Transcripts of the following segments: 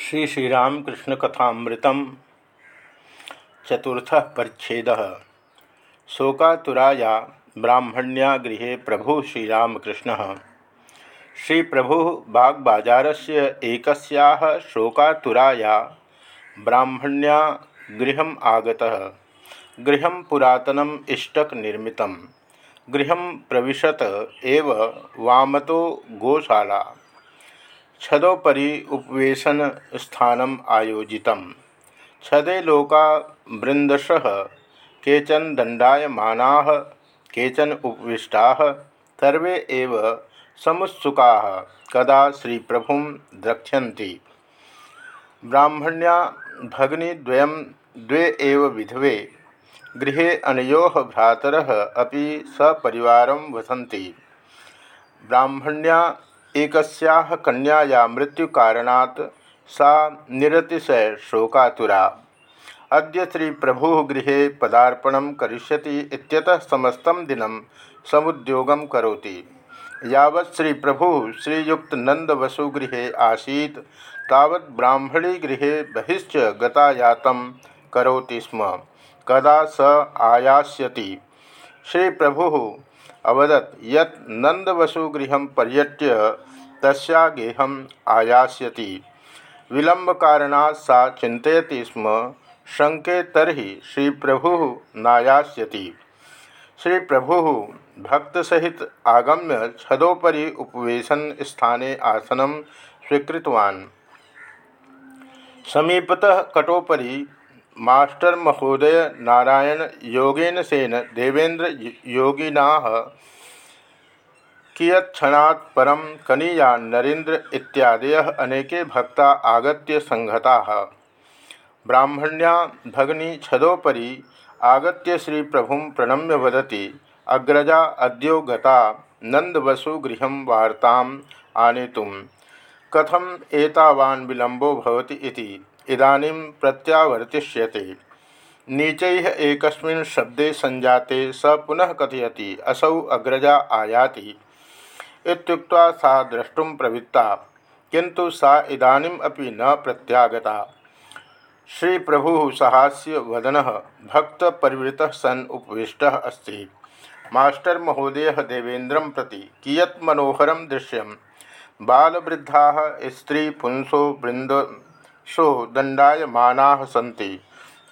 श्री श्रीरामकृष्ण कथामृतम चतुर्थ परिच्छेद। शोकातुराया ब्राह्मण्या गृह प्रभु श्रीरामकृष्ण। श्री प्रभु बागबाजार से एक शोकातुराया ब्राह्मण्या गृह आगता। गृह पुरातनम इष्टक निर्मित गृह प्रविशत एव वामतो गोशाला। छदोपरी उपवेशन स्थानम आयोजित छदे लोका वृंदश केचन दंडायमाना केचन उपविष्टा, सर्वे एव समुत्सुका, कदा श्री प्रभु द्रक्ष्यन्ति। ब्राह्मण्या भगिनी द्वे एव विधवे, गृहे अनो भ्रातर अभी सपरिवारं वसन्ति। ब्राह्मण्या एक कन्याया मृत्युकारणात् सा निरतिशय शोकातुरा। अद्य श्री प्रभु गृह पदार्पण करिष्यति इत्यतः समस्तं दिनं समुद्योगं करोति। यावत् श्री प्रभु श्रीयुक्त नंदवसुगृहे आसीत्, तावत् ब्राह्मणी गृह बहिश्च गतायातं करोति स्म। कदा स आयास्यति। श्री प्रभु अवदत्। यत् नंदवसुगृह पर्यट्य तस्या गेहम आयास्यति। विलंब कारणात् सा चिंतयति स्म। शंके तरी श्री प्रभु नायास्यति। श्री प्रभु भक्त सहित आगम्य छदोपरी उपवेशन स्थाने आसनं स्वीकृतवान्। समीपतः कटोपरी मास्टर महोदय नारायण योगेन सेन देवेंद्र योगिना कियत्क्षणात् परम कनीया नरेन्द्र इत्यादय अनेके भक्ता आगत्य संघता ब्राह्मण्या भगनी छदोपरी आगत्य श्री प्रभु प्रणम्य वदती, अग्रजा, अद्यो गता नंदवसुगृह वार्ता आनेतुं कथम एतावान् विलंबो भवति इति? इदानीं प्रत्यावर्तिष्यते। नीच एक शब्दे संजाते स पुनः कथयति, असौ अग्रजा आयाति। इत्युक्त्वा सा द्रष्टुं प्रवृत्ता किंतु सा इदानीम् अपि न प्रत्यागता। श्री प्रभु सहास्य वदन भक्त परिवृत सन उपविष्ट अस्त। मास्टर महोदय देवेन्द्र प्रति कियत् मनोहरं दृश्यं बालवृद्धा, स्त्री, पुंसो वृंद शो दंडायमाना सी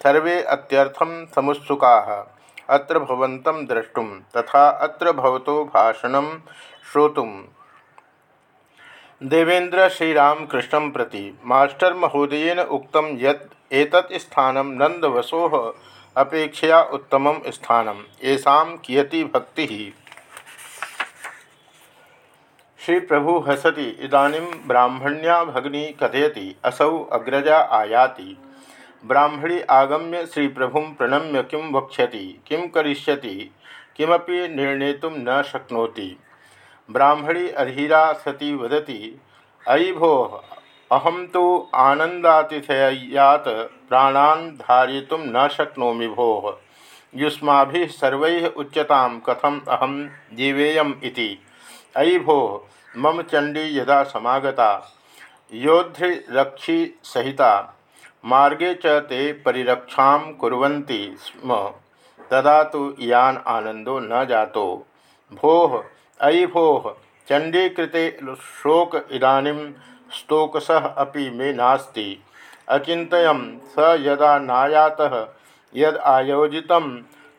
सर्वे अत्यर्थम समुत्सुका। अत्र भवन्तं द्रष्टुं तथा अत्र भवतो भाषणं श्रोतुं। देवेन्द्र श्रीरामकृष्ण प्रति मास्टर महोदयेन उक्तं यत् एतत् स्थानं नन्दवसोः अपेक्षया उत्तमं स्थानं येषां कियती भक्तिः। श्री प्रभु हसति, इदानीं ब्राह्मण्या भगिनी कथयति, असौ अग्रजा आयाति। ब्राह्मणी आगम्य श्री प्रभु प्रणम्य किं वक्ष्यति, किं करिष्यति, किमपि निर्णेतुं न शक्नोति। ब्राह्मणी अधीरा सती वदति अयि भोः अहम तो आनंदातिथयात प्राणान् धारयितुं न शक्नोमि भोः। युष्माभिः सर्वैः उच्यतां, कथम अहम जीवेयम् इति। अयि भो मम चंडी यदा समागता योद्धृरक्षी सहिता, मार्गे च ते परिरक्षा कुर्वन्ति स्म। तदा तो इयान आनंदो न जातो। भोः अयि भोः चंडी कृते शोक इदानीं स्तोकसः अपि मे नास्ति। अचिन्तयं स यदा नायातः यद आयोजितं,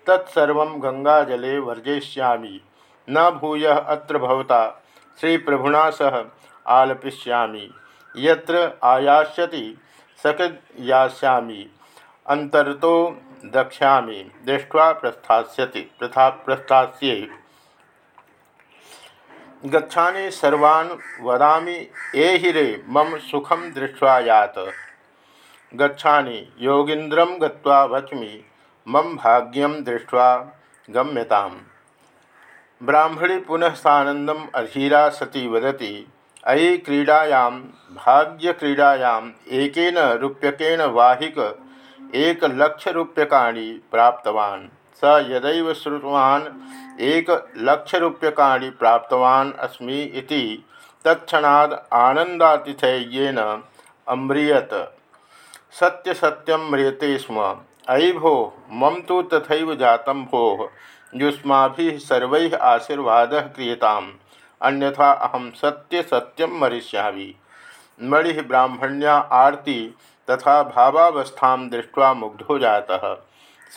तत्सर्वं गङ्गाजले वर्जयिष्यामि। न भूय अत्र भवता। श्री प्रभुना सह आलपिष्यामि। यत्र आयास्यति सकयास्यामि अंतरतो दक्ष्यामि। दृष्ट्वा प्रस्थास्यति। प्रथा, प्रस्थास्ये। गच्छानि सर्वान् वदामि एहि रे मम सुखम दृष्ट्वा यात। गच्छानि योगींद्रम गत्वा वच्मि, मम भाग्यम दृष्ट्वा गम्यताम्। ब्राह्मणी पुनः सानंदम अधीरा सती वदती, अयि क्रीडायां भाग्यक्रीडायाम् एकेन रूप्यकेण वाहिक एकलक्षरूप्यकाणि प्राप्तवान्। स यदैव श्रुतवान्, एकलक्षरूप्यकाणि प्राप्तवान् अस्मि इति। तत्क्षणाद् आनन्दातिथेयेन अम्रियत। सत्य सत्यम म्रियते स्म। अयि भो मम तो तथा जात भो। युष्मा सर्व आशीर्वाद क्रियताम। अन्यथा अहम सत्य सत्यम मरिष्यामि। मणि ब्राह्मण्या आरती तथा भावावस्था दृष्ट्वा मुग्धो जाता।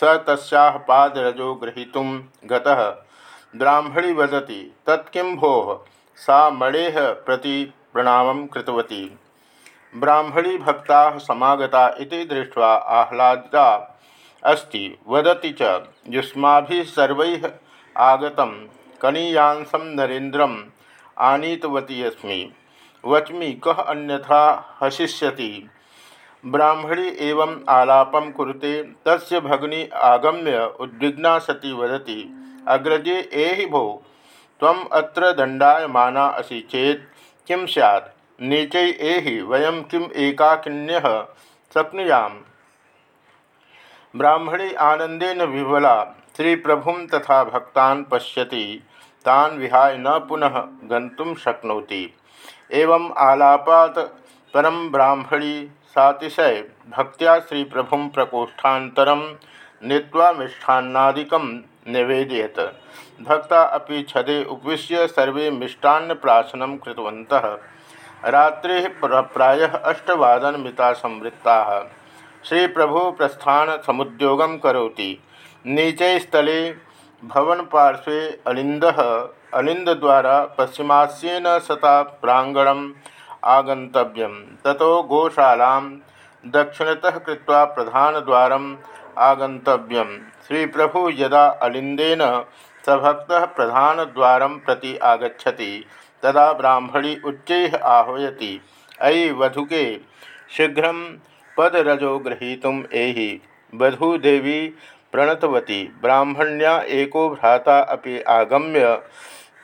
स तस्या पादरजो ग्रहीतुं गतः। ब्राह्मणी वदति तत्किं भोः? सा मणेः प्रति प्रणामं कृतवती। ब्राह्मणी भक्ता समागता इति आह्लादा अस्ति वदति च, युष्माभिः सर्वैः आगतं कनीयांसं नरेन्द्रम् आनीतवती अस्मि। वच्मि, कः अन्यथा हसिष्यति ब्राह्मणी एवं आलापम कुरुते, तस्य भगिनी आगम्य उद्विग्ना सती वदती, अग्रजे एहि भो? तम अत्र दंडायमाना असि चेत किं स्यात्? नीचे एहि वयम किम एकाकिन्यः शक्नुयाम? ब्राह्मणी आनंदेन विह्वला श्री प्रभु तथा भक्तान् पश्यति, तान् विहाय न पुनः गंतुम शक्नोति। एवं आलापात परम ब्राह्मणी सातिशय भक्त्या श्री प्रभु प्रकोष्ठान्तरं नीत्वा मिष्ठान्नादिकं निवेदयत। भक्ता अपि छदे उपविश्य सर्वे मिष्टान्नप्राशनं कृतवन्तः। रात्रिः प्रायः अष्टवादनमिता संवृत्ताः। श्री प्रभु प्रस्थान समुद्योगं करोति। नीचे स्थले भवन पार्श्वे अलिंद अलिंद द्वारा पश्चिमास्येन सता प्रांगणम आगंतव्यम ततो गोशाला दक्षिणतः कृत्वा प्रधानद्वारम् आगंतव्यम श्री प्रभु यदा अलिंदेन सभक्त प्रधानद्वार प्रति आगछति तदा ब्राह्मणी उच्च आह्वयति। अयि वधुके, शीघ्र पदरजो ग्रहीतुम एहि वधूदेवी प्रणतवती। ब्राह्मण्या एको भ्राता अपि आगम्य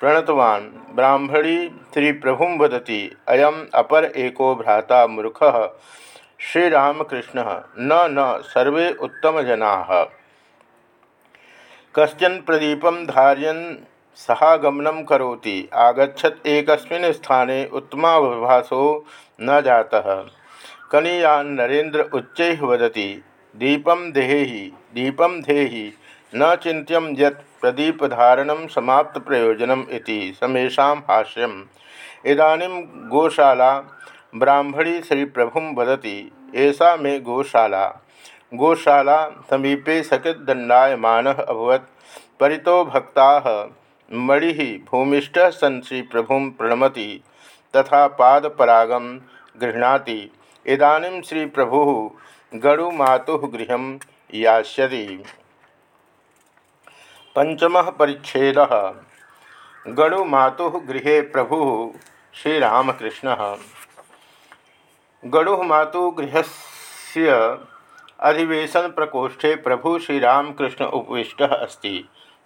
प्रणतवान्। ब्राह्मणी श्री प्रभु वदती, अयम अपर एको भ्राता मूर्ख। श्रीरामकृष्ण, न न, सर्वे उत्तमजना। कशन प्रदीप धारयन सहागमन करोति। आगछत एक स्थाने उत्तमाभासो न जाता। कनीयान नरेन्द्र उच्च वदती दीपम देहि दीपम देहि न चिंत्यम यत् प्रदीपधारण समाप्त प्रयोजनम इति समेषां हाष्यम इदानीं गोशाला, ब्राह्मणी श्री प्रभु वदती ऐसा मे गोशाला। गोशाला समीपे सकृदंडायमान अभवत। परितो भक्ता मणि भूमिष्ठ सन श्री प्रभु प्रणमति, तथा पादपरागम गृह्णाति। इदानीं श्री प्रभु गणुमातु गृह यास्यति। पंचम परिच्छेद। गणुमातु गृह प्रभु श्रीरामकृष्ण। गणुमातु गृह से अधिवेशन प्रकोष्ठे प्रभु श्रीरामकृष्ण उपविष्ट अस्त।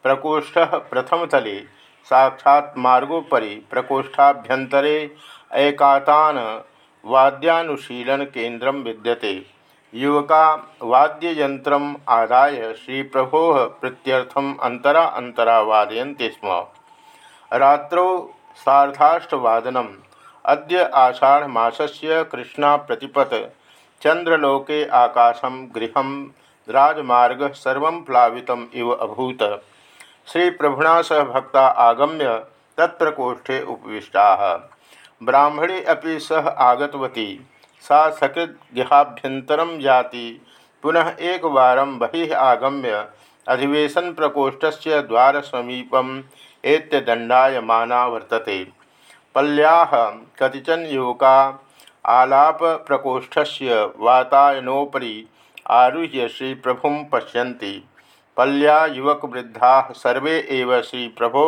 प्रकोष्ठ प्रथमतले साक्षात् मार्गोपरी प्रकोष्ठाभ्यंतरे ऐकातान वाद्यानुशीलन केन्द्र विद्यते। युवका वाद्ययंत्र आदाय श्री प्रभो प्रीत्यर्थम अंतरा अंतरा वादयन्ति स्म। रात्रौ सार्धाष्टवादनम। अद्य आषाढ़मासस्य कृष्णा प्रतिपत चंद्रलोके आकाशम गृह राजमार्ग सर्व प्लावित इव अभूत। श्री प्रभुना सह भक्ता आगम्य तत्प्रकोष्ठे उपविष्टा। ब्राह्मणे अपि सह आगतवती। सा सकृद्गृहाभ्यंतरम जाति। पुनः एक बहि आगम्य अधिवेशन प्रकोष्ठ से द्वार समीपम एत्यदंडायमाना वर्तते। पल्या कतिचन युवका आलाप प्रकोष्ठ से वातायनोपरी आरुह्य श्री प्रभु पश्यन्ति। पल्या युवक वृद्धा सर्वे एव श्री प्रभो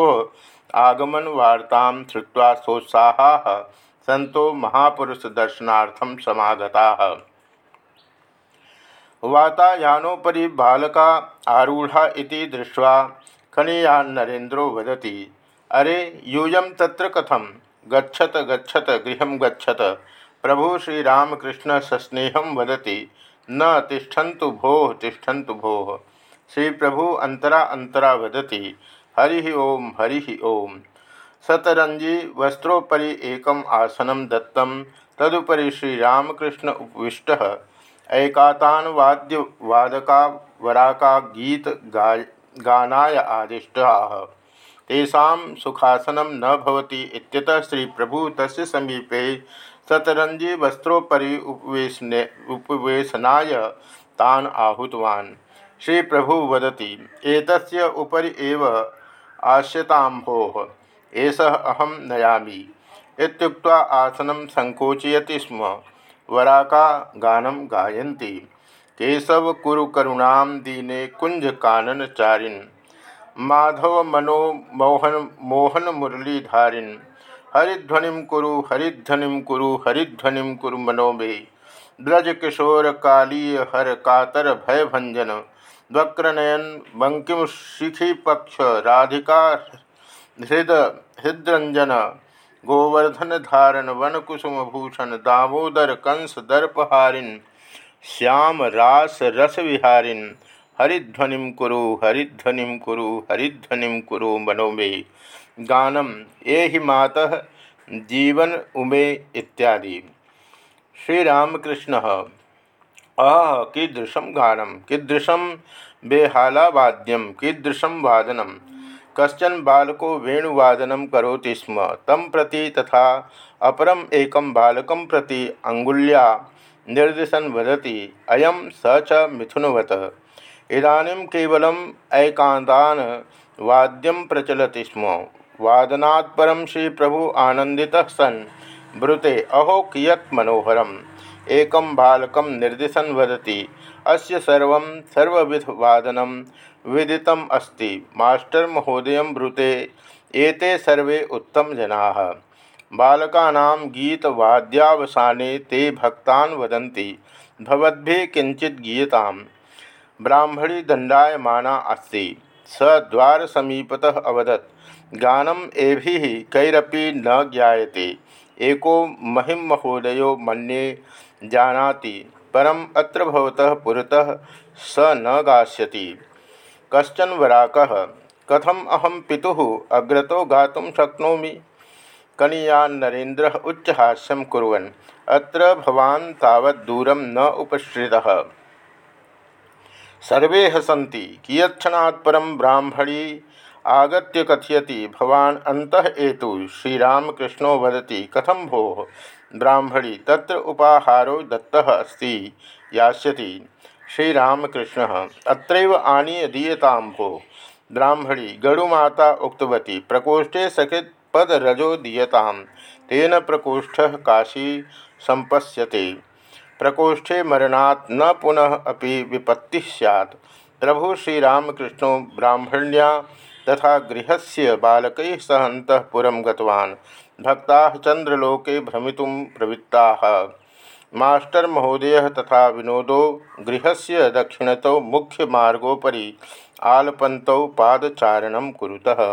आगमन वार्ता श्रुवा सोत्साहा सन्तो महापुरुष दर्शनार्थम समागता। वातायानोपरी बालका आरूढ़ा इति दृष्ट्वा कनीयान्नरेन्द्रो वदति, अरे, यूयं तत्र कथं? गच्छत गच्छत, गृह गच्छत। प्रभु श्रीरामकृष्ण सस्नेहं वदति, न तिष्ठन्तु भोः तिष्ठन्तु भोः। श्री प्रभु अंतरा अंतरा वदति हरि ओम हरि ओम शतरंजी वस्त्रोपरी एक आसन दत्त, तदुपरी श्रीरामकृष्ण उपविष्ट। ऐकातान वाद्य वादका वराका गीत गाय, गानाय आदिष्टाः। तेषां सुखासनं न भवति इत्यतः श्रीप्रभु तस्य समीपे सतरंजी वस्त्रोपरि उपवेशने, उपवेशनाय तान् आहूतवान्। श्रीप्रभु वदति, एतस्य उपरि एव आस्यतां भोः। एषः अहं नयामि। आसनं सङ्कोचयति स्म। वराका गानं गायन्ति। केशव कुरु करुणां दीने कुञ्जकाननचारिन्। माधव मनो मोहन मोहन मुरलीधारिन् हरिध्वनि कुरु हरिध्वनि कुरु हरिध्वनि कुरु मनो मे। ब्रज किशोर कालीय हर कातर भय भंजन वक्रनयन बंकिम शिखी पक्ष राधिका हृद हृदरंजन गोवर्धन धारण वन कुसुम भूषण दामोदर कंस दर्पहारिन श्याम रास रस विहारिन। हरिध्वनि कुरु हरिध्वनि कुरु हरिध्वनि कुरु मनो मे। गानम ये ही माता जीवन उमे इत्यादि। श्रीरामकृष्ण। आह, कीदृशं गानम, कीदृशं बेहालावाद्यम कीदृशं वादनम कशन बालको वेणुवादनं करोति स्म, तं प्रति तथा अपरम एकं बालकं प्रति अङ्गुल्या निर्दिशन् वदति, अयं स च मिथुनवत। इदानीं केवलम् ऐकान्तान् वाद्यं प्रचलति स्म। वादनात् परं श्रीप्रभु आनन्दितः सन्। ब्रुते, अहो कियत् मनोहरम्। एकं बालकं निर्दिशन् वदति। अस्य सर्वं सर्वविधवादनं विदितम् अस्ति। मास्टर् महोदयं ब्रूते, एते सर्वे उत्तमजनाः बालकानां गीतवाद्यावसाने ते भक्तान् वदन्ति। भवद्भिः किञ्चित् गीयताम्। ब्राह्मणी दंडायमाना अस्ति। स द्वार समीपतः अवदत्। गानम एभि कैरपि न ज्ञायते। एको महिम महोदयो मन्ये जानाति, परम अत्र पुरतः स न गास्यति। कश्चन वराकः, कथम अहम पिता अग्रतो गातुं शक्नोमि? कनीयान् नरेन्द्रः उच्चहास्यं कुर्वन्, अत्र भवान् तावत् दूरं न उपश्रितः। सर्वे हसन्ति कियत्क्षणात् परं ब्राह्मणी आगत्य कथयति, भवान् अन्तः एतु, श्रीरामकृष्णो वदति कथम भो? ब्राह्मणी त्र उपाहारो दत्तः अस्ति, यास्यति श्रीरामकृष्णः, अत्रैव आनीय दीयतां भो। ब्राह्मणी, गरुमाता उक्तवती, प्रकोष्ठे सकृत् पदरजो दीयतां, तेन प्रकोष्ठः काशी सम्पश्यते। प्रकोष्ठे मरणात् न पुनः अपि विपत्ति सैत् प्रभु श्रीरामकृष्ण ब्राह्मण्या तथा गृह से बालक सह भक्ता चंद्रलोक भ्रमित प्रवृत्ता भ्रमितुं प्रवृत्ताः। मास्टर महोदय तथा विनोदो गृह से दक्षिणत मुख्य आलपंत पादचारण कुरुतः।